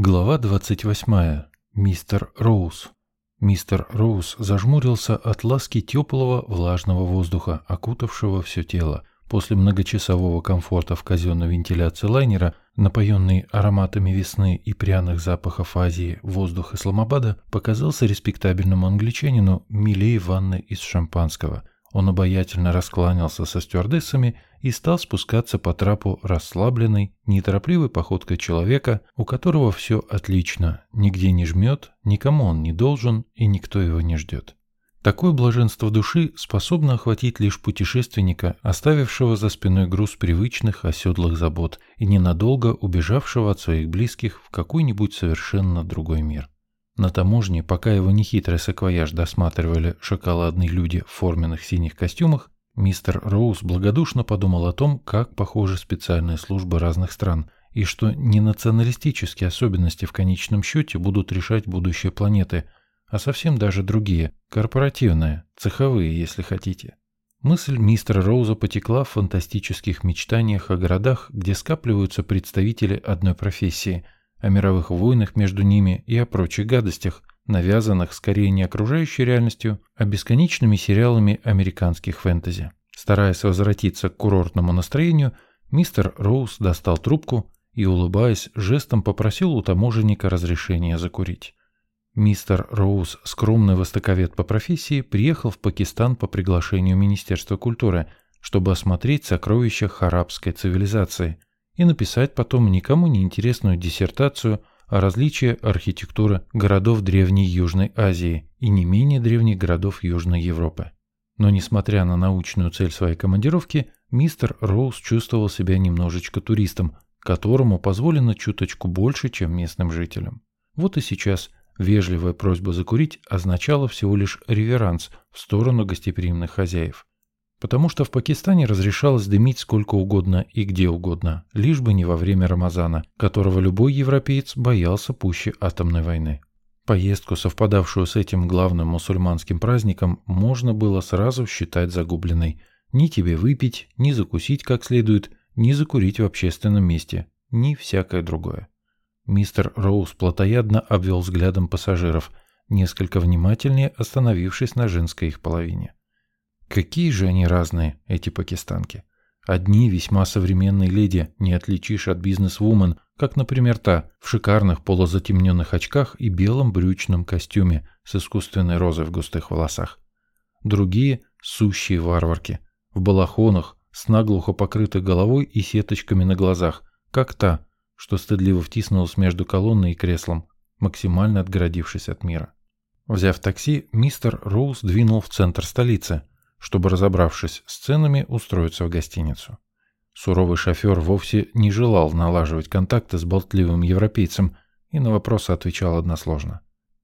Глава 28. Мистер Роуз. Мистер Роуз зажмурился от ласки теплого влажного воздуха, окутавшего все тело. После многочасового комфорта в казенной вентиляции лайнера, напоенный ароматами весны и пряных запахов Азии, воздух Исламабада показался респектабельному англичанину милее ванны из шампанского – он обаятельно раскланялся со стюардессами и стал спускаться по трапу расслабленной, неторопливой походкой человека, у которого все отлично, нигде не жмет, никому он не должен и никто его не ждет. Такое блаженство души способно охватить лишь путешественника, оставившего за спиной груз привычных оседлых забот и ненадолго убежавшего от своих близких в какой-нибудь совершенно другой мир. На таможне, пока его нехитрый саквояж досматривали шоколадные люди в форменных синих костюмах, мистер Роуз благодушно подумал о том, как похожи специальные службы разных стран, и что не националистические особенности в конечном счете будут решать будущее планеты, а совсем даже другие, корпоративные, цеховые, если хотите. Мысль мистера Роуза потекла в фантастических мечтаниях о городах, где скапливаются представители одной профессии – о мировых войнах между ними и о прочих гадостях, навязанных скорее не окружающей реальностью, а бесконечными сериалами американских фэнтези. Стараясь возвратиться к курортному настроению, мистер Роуз достал трубку и, улыбаясь, жестом попросил у таможенника разрешения закурить. Мистер Роуз, скромный востоковед по профессии, приехал в Пакистан по приглашению Министерства культуры, чтобы осмотреть сокровища харабской цивилизации – и написать потом никому не интересную диссертацию о различии архитектуры городов Древней Южной Азии и не менее древних городов Южной Европы. Но несмотря на научную цель своей командировки, мистер Роуз чувствовал себя немножечко туристом, которому позволено чуточку больше, чем местным жителям. Вот и сейчас вежливая просьба закурить означала всего лишь реверанс в сторону гостеприимных хозяев. Потому что в Пакистане разрешалось дымить сколько угодно и где угодно, лишь бы не во время Рамазана, которого любой европеец боялся пуще атомной войны. Поездку, совпадавшую с этим главным мусульманским праздником, можно было сразу считать загубленной. Ни тебе выпить, ни закусить как следует, ни закурить в общественном месте, ни всякое другое. Мистер Роуз плотоядно обвел взглядом пассажиров, несколько внимательнее остановившись на женской их половине. Какие же они разные, эти пакистанки. Одни весьма современные леди не отличишь от бизнес-вумен, как, например, та в шикарных полузатемненных очках и белом брючном костюме с искусственной розой в густых волосах. Другие – сущие варварки, в балахонах, с наглухо покрытой головой и сеточками на глазах, как та, что стыдливо втиснулась между колонной и креслом, максимально отгородившись от мира. Взяв такси, мистер Роуз двинул в центр столицы – чтобы, разобравшись с ценами, устроиться в гостиницу. Суровый шофер вовсе не желал налаживать контакты с болтливым европейцем и на вопросы отвечал односложно.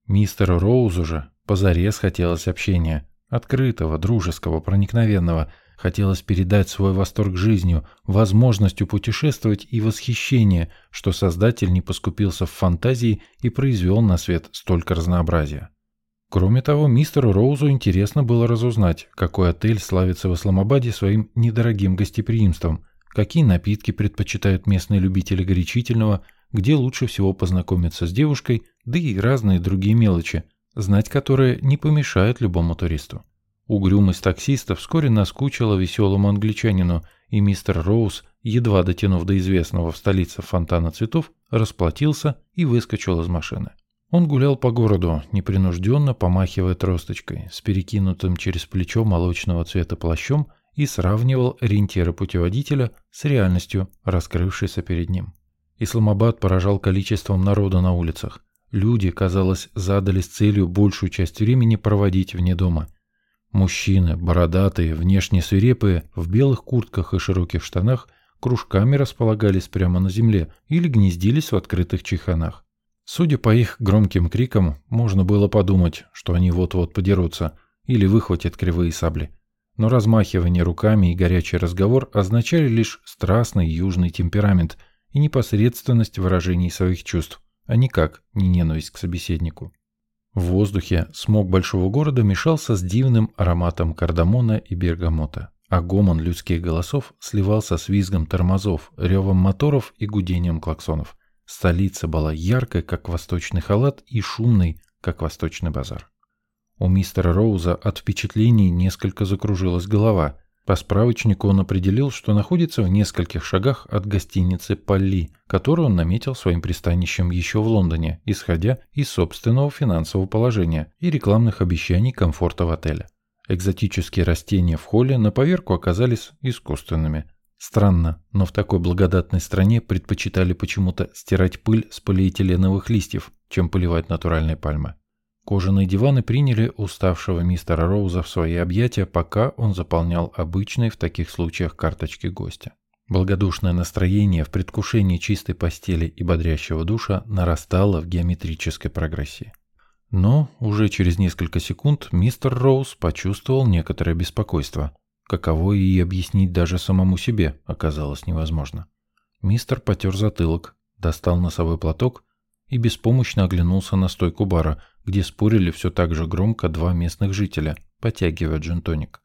Мистеру Роузу же позарез хотелось общения, открытого, дружеского, проникновенного, хотелось передать свой восторг жизнью, возможностью путешествовать и восхищение, что создатель не поскупился в фантазии и произвел на свет столько разнообразия. Кроме того, мистеру Роузу интересно было разузнать, какой отель славится в Исламабаде своим недорогим гостеприимством, какие напитки предпочитают местные любители горячительного, где лучше всего познакомиться с девушкой, да и разные другие мелочи, знать которые не помешает любому туристу. Угрюмость таксиста вскоре наскучила веселому англичанину, и мистер Роуз, едва дотянув до известного в столице фонтана цветов, расплатился и выскочил из машины. Он гулял по городу, непринужденно помахивая тросточкой, с перекинутым через плечо молочного цвета плащом и сравнивал ориентиры путеводителя с реальностью, раскрывшейся перед ним. Исламабад поражал количеством народа на улицах. Люди, казалось, задались целью большую часть времени проводить вне дома. Мужчины, бородатые, внешне свирепые, в белых куртках и широких штанах, кружками располагались прямо на земле или гнездились в открытых чеханах. Судя по их громким крикам, можно было подумать, что они вот-вот подерутся или выхватят кривые сабли. Но размахивание руками и горячий разговор означали лишь страстный южный темперамент и непосредственность выражений своих чувств, а никак не ненависть к собеседнику. В воздухе смог большого города мешался с дивным ароматом кардамона и бергамота, а гомон людских голосов сливался с визгом тормозов, ревом моторов и гудением клаксонов – Столица была яркой, как восточный халат, и шумной, как восточный базар. У мистера Роуза от впечатлений несколько закружилась голова. По справочнику он определил, что находится в нескольких шагах от гостиницы «Полли», которую он наметил своим пристанищем еще в Лондоне, исходя из собственного финансового положения и рекламных обещаний комфорта в отеле. Экзотические растения в холле на поверку оказались искусственными. Странно, но в такой благодатной стране предпочитали почему-то стирать пыль с полиэтиленовых листьев, чем поливать натуральные пальмы. Кожаные диваны приняли уставшего мистера Роуза в свои объятия, пока он заполнял обычные в таких случаях карточки гостя. Благодушное настроение в предвкушении чистой постели и бодрящего душа нарастало в геометрической прогрессии. Но уже через несколько секунд мистер Роуз почувствовал некоторое беспокойство. Каково и объяснить даже самому себе оказалось невозможно. Мистер потер затылок, достал носовой платок и беспомощно оглянулся на стойку бара, где спорили все так же громко два местных жителя, потягивая джентоник.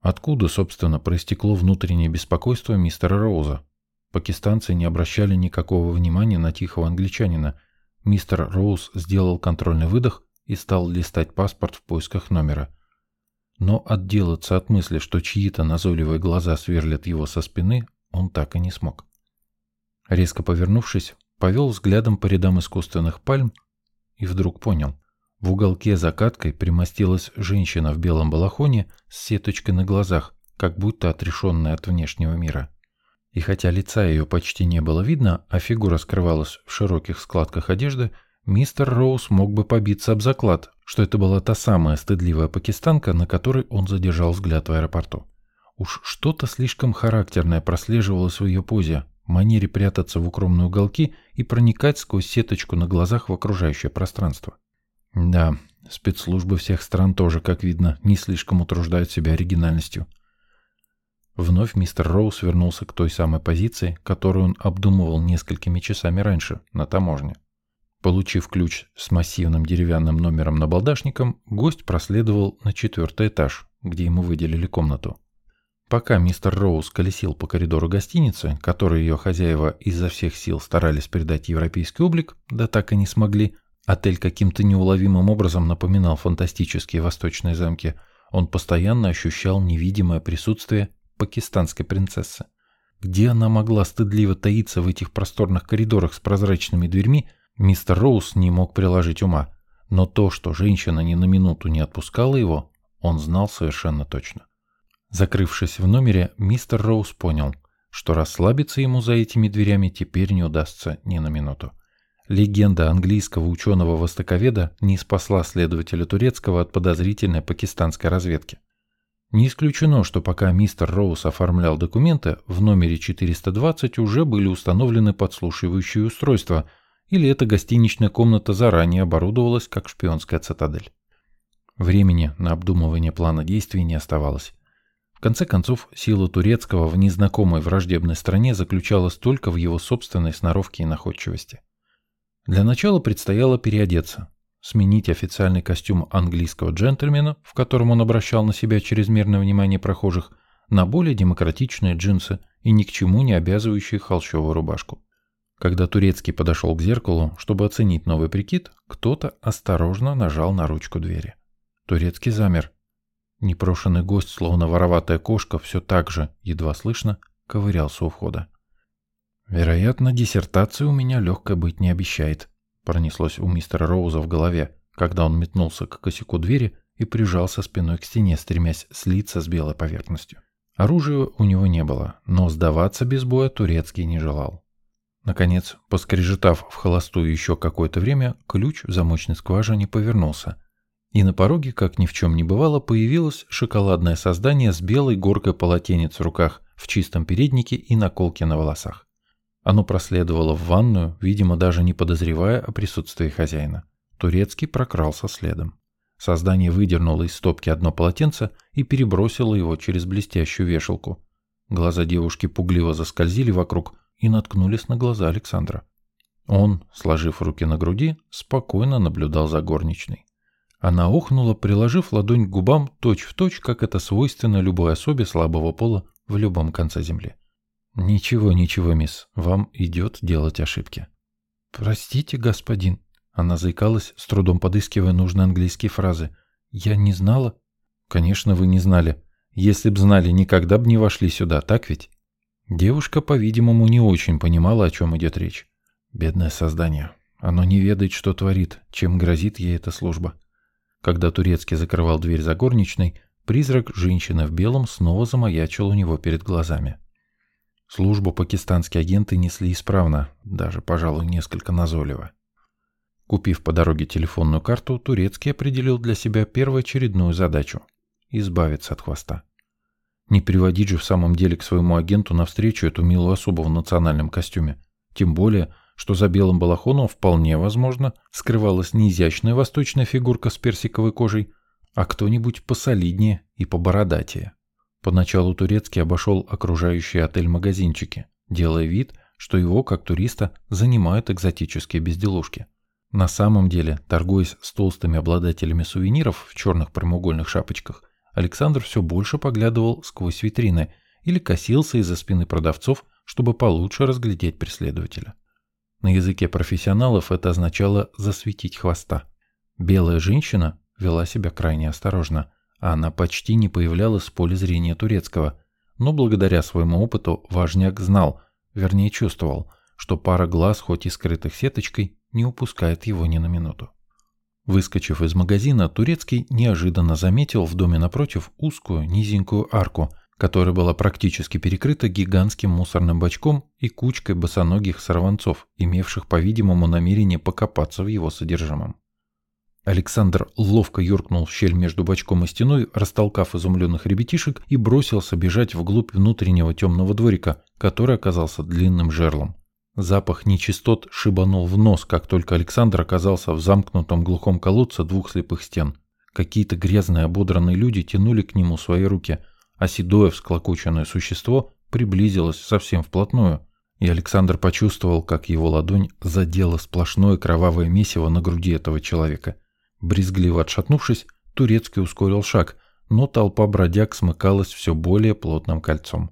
Откуда, собственно, проистекло внутреннее беспокойство мистера Роуза? Пакистанцы не обращали никакого внимания на тихого англичанина. Мистер Роуз сделал контрольный выдох и стал листать паспорт в поисках номера. Но отделаться от мысли, что чьи-то назойливые глаза сверлят его со спины, он так и не смог. Резко повернувшись, повел взглядом по рядам искусственных пальм и вдруг понял. В уголке закаткой примостилась женщина в белом балахоне с сеточкой на глазах, как будто отрешенная от внешнего мира. И хотя лица ее почти не было видно, а фигура скрывалась в широких складках одежды, мистер Роуз мог бы побиться об заклад, что это была та самая стыдливая пакистанка, на которой он задержал взгляд в аэропорту. Уж что-то слишком характерное прослеживалось в ее позе, манере прятаться в укромные уголки и проникать сквозь сеточку на глазах в окружающее пространство. Да, спецслужбы всех стран тоже, как видно, не слишком утруждают себя оригинальностью. Вновь мистер Роуз вернулся к той самой позиции, которую он обдумывал несколькими часами раньше, на таможне. Получив ключ с массивным деревянным номером на балдашником, гость проследовал на четвертый этаж, где ему выделили комнату. Пока мистер Роуз колесил по коридору гостиницы, которой ее хозяева изо всех сил старались придать европейский облик, да так и не смогли, отель каким-то неуловимым образом напоминал фантастические восточные замки, он постоянно ощущал невидимое присутствие пакистанской принцессы. Где она могла стыдливо таиться в этих просторных коридорах с прозрачными дверьми, мистер Роуз не мог приложить ума. Но то, что женщина ни на минуту не отпускала его, он знал совершенно точно. Закрывшись в номере, мистер Роуз понял, что расслабиться ему за этими дверями теперь не удастся ни на минуту. Легенда английского ученого-востоковеда не спасла следователя турецкого от подозрительной пакистанской разведки. Не исключено, что пока мистер Роуз оформлял документы, в номере 420 уже были установлены подслушивающие устройства, или эта гостиничная комната заранее оборудовалась как шпионская цитадель. Времени на обдумывание плана действий не оставалось. В конце концов, сила турецкого в незнакомой враждебной стране заключалась только в его собственной сноровке и находчивости. Для начала предстояло переодеться, сменить официальный костюм английского джентльмена, в котором он обращал на себя чрезмерное внимание прохожих, на более демократичные джинсы и ни к чему не обязывающие холщовую рубашку. Когда турецкий подошел к зеркалу, чтобы оценить новый прикид, кто-то осторожно нажал на ручку двери. Турецкий замер, Непрошенный гость, словно вороватая кошка, все так же, едва слышно, ковырялся у входа. «Вероятно, диссертация у меня легкой быть не обещает», пронеслось у мистера Роуза в голове, когда он метнулся к косяку двери и прижался спиной к стене, стремясь слиться с белой поверхностью. Оружия у него не было, но сдаваться без боя турецкий не желал. Наконец, поскрежетав в холостую еще какое-то время, ключ в замочной скважине повернулся – и на пороге, как ни в чем не бывало, появилось шоколадное создание с белой горкой полотенец в руках, в чистом переднике и наколке на волосах. Оно проследовало в ванную, видимо, даже не подозревая о присутствии хозяина. Турецкий прокрался следом. Создание выдернуло из стопки одно полотенце и перебросило его через блестящую вешалку. Глаза девушки пугливо заскользили вокруг и наткнулись на глаза Александра. Он, сложив руки на груди, спокойно наблюдал за горничной. Она ухнула, приложив ладонь к губам точь-в-точь, точь, как это свойственно любой особе слабого пола в любом конце земли. «Ничего, ничего, мисс, вам идет делать ошибки». «Простите, господин». Она заикалась, с трудом подыскивая нужные английские фразы. «Я не знала». «Конечно, вы не знали. Если б знали, никогда бы не вошли сюда, так ведь?» Девушка, по-видимому, не очень понимала, о чем идет речь. Бедное создание. Оно не ведает, что творит, чем грозит ей эта служба. Когда Турецкий закрывал дверь за горничной, призрак женщины в белом снова замаячил у него перед глазами. Службу пакистанские агенты несли исправно, даже, пожалуй, несколько назойливо. Купив по дороге телефонную карту, Турецкий определил для себя первоочередную задачу – избавиться от хвоста. Не приводить же в самом деле к своему агенту навстречу эту милую особу в национальном костюме. Тем более, что за белым балахоном вполне возможно скрывалась не изящная восточная фигурка с персиковой кожей, а кто-нибудь посолиднее и побородатее. Поначалу Турецкий обошел окружающие отель-магазинчики, делая вид, что его, как туриста, занимают экзотические безделушки. На самом деле, торгуясь с толстыми обладателями сувениров в черных прямоугольных шапочках, Александр все больше поглядывал сквозь витрины или косился из-за спины продавцов, чтобы получше разглядеть преследователя. На языке профессионалов это означало «засветить хвоста». Белая женщина вела себя крайне осторожно – а она почти не появлялась в поле зрения турецкого. Но благодаря своему опыту важняк знал, вернее чувствовал, что пара глаз, хоть и скрытых сеточкой, не упускает его ни на минуту. Выскочив из магазина, Турецкий неожиданно заметил в доме напротив узкую низенькую арку, которая была практически перекрыта гигантским мусорным бачком и кучкой босоногих сорванцов, имевших, по-видимому, намерение покопаться в его содержимом. Александр ловко юркнул в щель между бочком и стеной, растолкав изумленных ребятишек и бросился бежать вглубь внутреннего темного дворика, который оказался длинным жерлом. Запах нечистот шибанул в нос, как только Александр оказался в замкнутом глухом колодце двух слепых стен. Какие-то грязные ободранные люди тянули к нему свои руки, а седое всклокоченное существо приблизилось совсем вплотную, и Александр почувствовал, как его ладонь задела сплошное кровавое месиво на груди этого человека – Брезгливо отшатнувшись, Турецкий ускорил шаг, но толпа бродяг смыкалась все более плотным кольцом.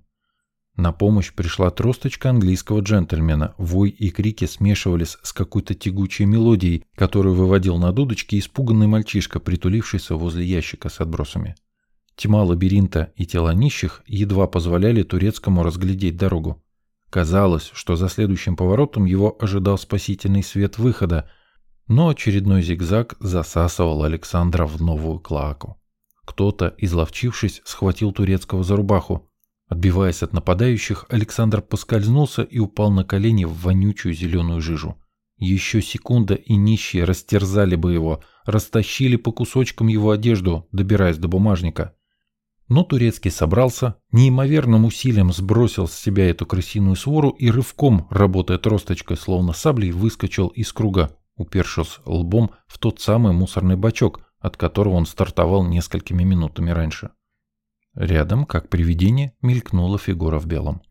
На помощь пришла тросточка английского джентльмена. Вой и крики смешивались с какой-то тягучей мелодией, которую выводил на дудочке испуганный мальчишка, притулившийся возле ящика с отбросами. Тьма лабиринта и тела нищих едва позволяли турецкому разглядеть дорогу. Казалось, что за следующим поворотом его ожидал спасительный свет выхода, но очередной зигзаг засасывал Александра в новую клаку. Кто-то, изловчившись, схватил турецкого за рубаху. Отбиваясь от нападающих, Александр поскользнулся и упал на колени в вонючую зеленую жижу. Еще секунда, и нищие растерзали бы его, растащили по кусочкам его одежду, добираясь до бумажника. Но Турецкий собрался, неимоверным усилием сбросил с себя эту крысиную свору и рывком, работая тросточкой, словно саблей, выскочил из круга, упершись лбом в тот самый мусорный бачок, от которого он стартовал несколькими минутами раньше. Рядом, как привидение, мелькнула фигура в белом.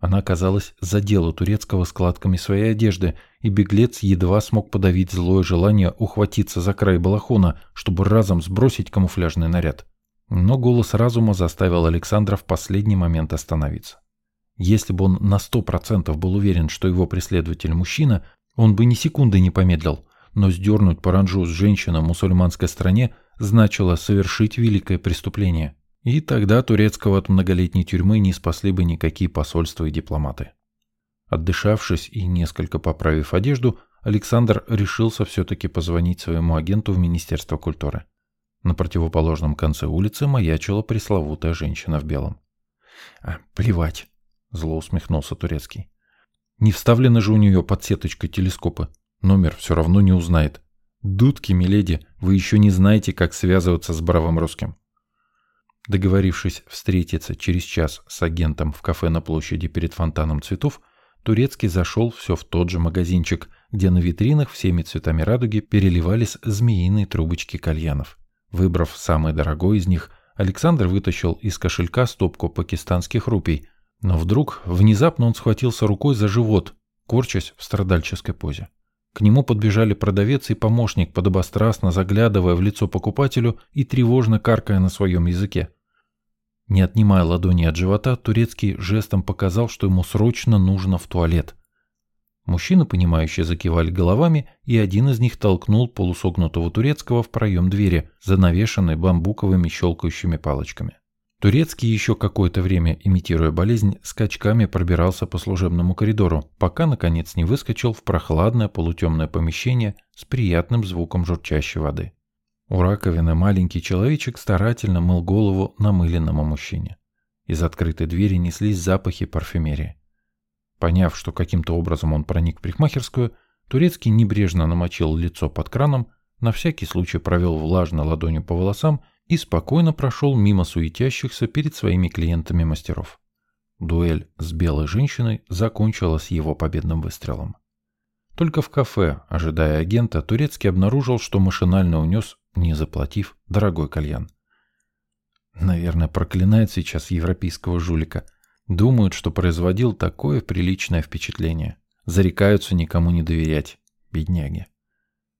Она, казалось, задела турецкого складками своей одежды, и беглец едва смог подавить злое желание ухватиться за край балахона, чтобы разом сбросить камуфляжный наряд. Но голос разума заставил Александра в последний момент остановиться. Если бы он на сто процентов был уверен, что его преследователь мужчина, он бы ни секунды не помедлил, но сдернуть паранджу с женщины в мусульманской стране значило совершить великое преступление. И тогда турецкого от многолетней тюрьмы не спасли бы никакие посольства и дипломаты. Отдышавшись и несколько поправив одежду, Александр решился все-таки позвонить своему агенту в Министерство культуры. На противоположном конце улицы маячила пресловутая женщина в белом. «А, плевать», — зло усмехнулся Турецкий. Не вставлены же у нее под сеточкой телескопы. Номер все равно не узнает. Дудки, миледи, вы еще не знаете, как связываться с бравым русским. Договорившись встретиться через час с агентом в кафе на площади перед фонтаном цветов, Турецкий зашел все в тот же магазинчик, где на витринах всеми цветами радуги переливались змеиные трубочки кальянов. Выбрав самый дорогой из них, Александр вытащил из кошелька стопку пакистанских рупий, но вдруг, внезапно он схватился рукой за живот, корчась в страдальческой позе. К нему подбежали продавец и помощник, подобострастно заглядывая в лицо покупателю и тревожно каркая на своем языке. Не отнимая ладони от живота, турецкий жестом показал, что ему срочно нужно в туалет. Мужчины, понимающие, закивали головами, и один из них толкнул полусогнутого турецкого в проем двери, занавешенной бамбуковыми щелкающими палочками. Турецкий еще какое-то время, имитируя болезнь, скачками пробирался по служебному коридору, пока, наконец, не выскочил в прохладное полутемное помещение с приятным звуком журчащей воды. У раковины маленький человечек старательно мыл голову намыленному мужчине. Из открытой двери неслись запахи парфюмерии. Поняв, что каким-то образом он проник в парикмахерскую, Турецкий небрежно намочил лицо под краном, на всякий случай провел влажно ладонью по волосам и спокойно прошел мимо суетящихся перед своими клиентами мастеров. Дуэль с белой женщиной закончилась его победным выстрелом. Только в кафе, ожидая агента, Турецкий обнаружил, что машинально унес, не заплатив, дорогой кальян. Наверное, проклинает сейчас европейского жулика. Думают, что производил такое приличное впечатление. Зарекаются никому не доверять. Бедняги.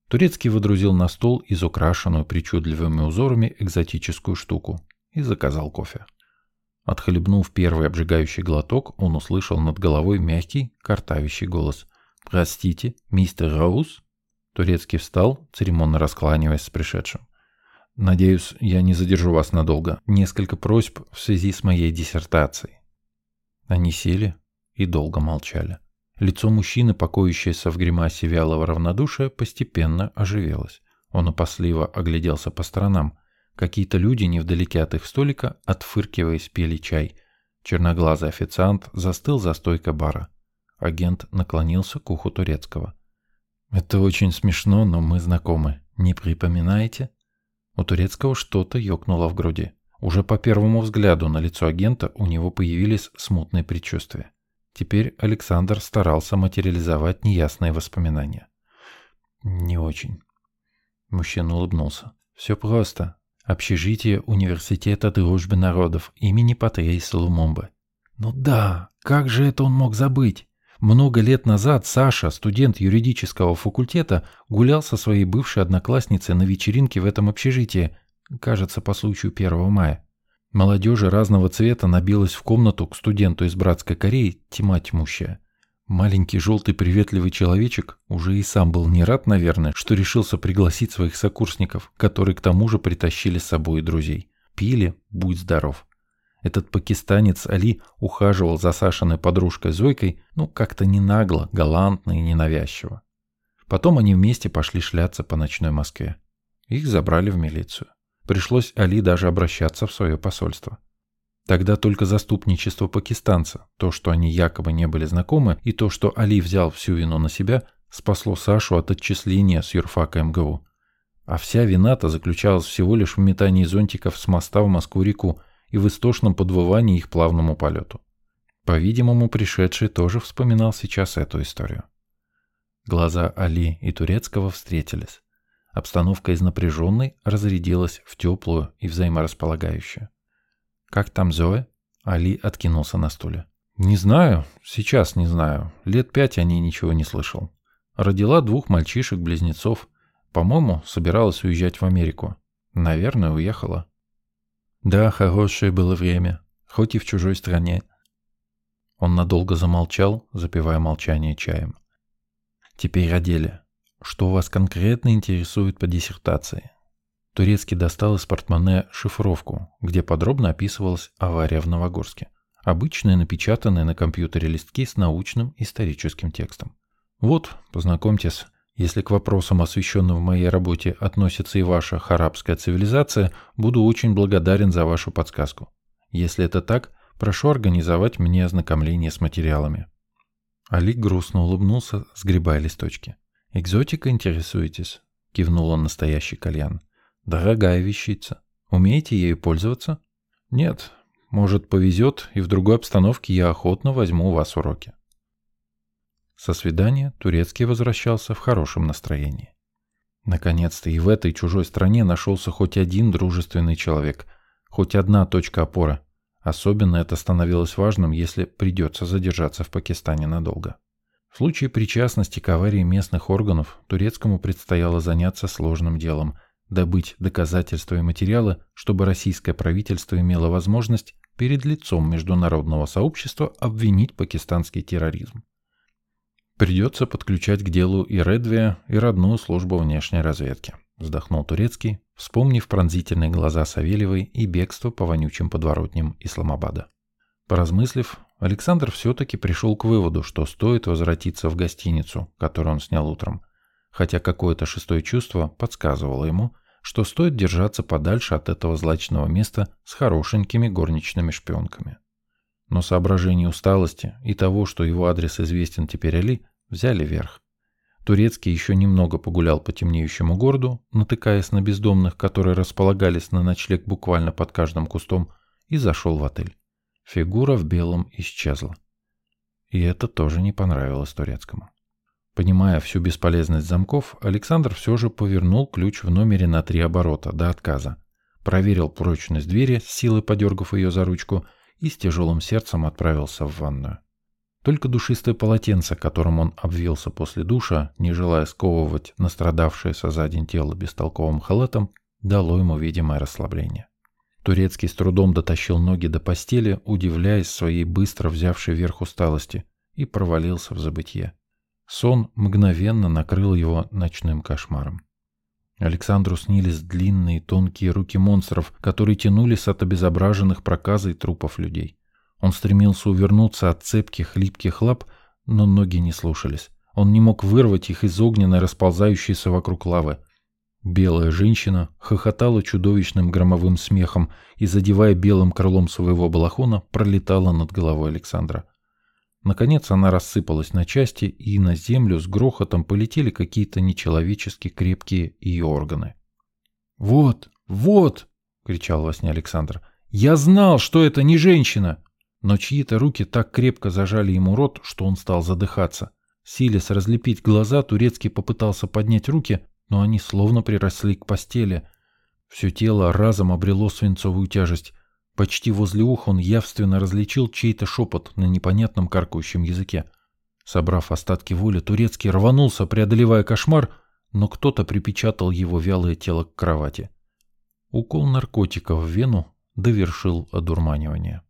Турецкий выдрузил на стол изукрашенную причудливыми узорами экзотическую штуку и заказал кофе. Отхлебнув первый обжигающий глоток, он услышал над головой мягкий, картавящий голос. «Простите, мистер Роуз?» Турецкий встал, церемонно раскланиваясь с пришедшим. «Надеюсь, я не задержу вас надолго. Несколько просьб в связи с моей диссертацией». Они сели и долго молчали. Лицо мужчины, покоящееся в гримасе вялого равнодушия, постепенно оживелось. Он опасливо огляделся по сторонам. Какие-то люди невдалеке от их столика, отфыркиваясь, пили чай. Черноглазый официант застыл за стойкой бара. Агент наклонился к уху турецкого. «Это очень смешно, но мы знакомы. Не припоминаете?» У турецкого что-то ёкнуло в груди. Уже по первому взгляду на лицо агента у него появились смутные предчувствия. Теперь Александр старался материализовать неясные воспоминания. «Не очень». Мужчина улыбнулся. «Все просто. Общежитие Университета Дружбы Народов имени Патрейса Лумомбы». «Ну да, как же это он мог забыть?» Много лет назад Саша, студент юридического факультета, гулял со своей бывшей одноклассницей на вечеринке в этом общежитии, кажется, по случаю 1 мая. Молодежи разного цвета набилась в комнату к студенту из братской Кореи, тьма тьмущая. Маленький желтый приветливый человечек уже и сам был не рад, наверное, что решился пригласить своих сокурсников, которые к тому же притащили с собой друзей. Пили, будь здоров. Этот пакистанец Али ухаживал за Сашиной подружкой Зойкой, ну, как-то не нагло, галантно и ненавязчиво. Потом они вместе пошли шляться по ночной Москве. Их забрали в милицию. Пришлось Али даже обращаться в свое посольство. Тогда только заступничество пакистанца, то, что они якобы не были знакомы, и то, что Али взял всю вину на себя, спасло Сашу от отчисления с юрфака МГУ. А вся вина-то заключалась всего лишь в метании зонтиков с моста в Москву-реку и в истошном подвывании их плавному полету. По-видимому, пришедший тоже вспоминал сейчас эту историю. Глаза Али и Турецкого встретились. Обстановка из напряженной разрядилась в теплую и взаиморасполагающую. «Как там Зоя?» Али откинулся на стуле. «Не знаю. Сейчас не знаю. Лет пять о ней ничего не слышал. Родила двух мальчишек-близнецов. По-моему, собиралась уезжать в Америку. Наверное, уехала». «Да, хорошее было время. Хоть и в чужой стране». Он надолго замолчал, запивая молчание чаем. «Теперь о деле. Что вас конкретно интересует по диссертации? Турецкий достал из портмоне шифровку, где подробно описывалась авария в Новогорске. Обычные напечатанные на компьютере листки с научным историческим текстом. Вот, познакомьтесь, если к вопросам, освещенным в моей работе, относится и ваша харабская цивилизация, буду очень благодарен за вашу подсказку. Если это так, прошу организовать мне ознакомление с материалами. Алик грустно улыбнулся, сгребая листочки. «Экзотика интересуетесь?» — кивнул он настоящий кальян. «Дорогая вещица. Умеете ею пользоваться?» «Нет. Может, повезет, и в другой обстановке я охотно возьму у вас уроки». Со свидания Турецкий возвращался в хорошем настроении. Наконец-то и в этой чужой стране нашелся хоть один дружественный человек, хоть одна точка опоры. Особенно это становилось важным, если придется задержаться в Пакистане надолго. В случае причастности к аварии местных органов турецкому предстояло заняться сложным делом – добыть доказательства и материалы, чтобы российское правительство имело возможность перед лицом международного сообщества обвинить пакистанский терроризм. Придется подключать к делу и Редвия, и родную службу внешней разведки. Вздохнул Турецкий, вспомнив пронзительные глаза Савельевой и бегство по вонючим подворотням Исламабада. Поразмыслив, Александр все-таки пришел к выводу, что стоит возвратиться в гостиницу, которую он снял утром, хотя какое-то шестое чувство подсказывало ему, что стоит держаться подальше от этого злачного места с хорошенькими горничными шпионками. Но соображения усталости и того, что его адрес известен теперь Али, взяли верх. Турецкий еще немного погулял по темнеющему городу, натыкаясь на бездомных, которые располагались на ночлег буквально под каждым кустом, и зашел в отель. Фигура в белом исчезла. И это тоже не понравилось Турецкому. Понимая всю бесполезность замков, Александр все же повернул ключ в номере на три оборота до отказа, проверил прочность двери, с силой подергав ее за ручку, и с тяжелым сердцем отправился в ванную. Только душистое полотенце, которым он обвился после душа, не желая сковывать настрадавшееся за день тело бестолковым халатом, дало ему видимое расслабление. Турецкий с трудом дотащил ноги до постели, удивляясь своей быстро взявшей верх усталости, и провалился в забытье. Сон мгновенно накрыл его ночным кошмаром. Александру снились длинные тонкие руки монстров, которые тянулись от обезображенных проказой трупов людей. Он стремился увернуться от цепких, липких лап, но ноги не слушались. Он не мог вырвать их из огненной, расползающейся вокруг лавы. Белая женщина хохотала чудовищным громовым смехом и, задевая белым крылом своего балахона, пролетала над головой Александра. Наконец она рассыпалась на части, и на землю с грохотом полетели какие-то нечеловечески крепкие ее органы. «Вот, вот!» — кричал во сне Александр. «Я знал, что это не женщина!» Но чьи-то руки так крепко зажали ему рот, что он стал задыхаться. Силясь разлепить глаза, Турецкий попытался поднять руки, но они словно приросли к постели. Все тело разом обрело свинцовую тяжесть. Почти возле уха он явственно различил чей-то шепот на непонятном каркающем языке. Собрав остатки воли, Турецкий рванулся, преодолевая кошмар, но кто-то припечатал его вялое тело к кровати. Укол наркотика в вену довершил одурманивание.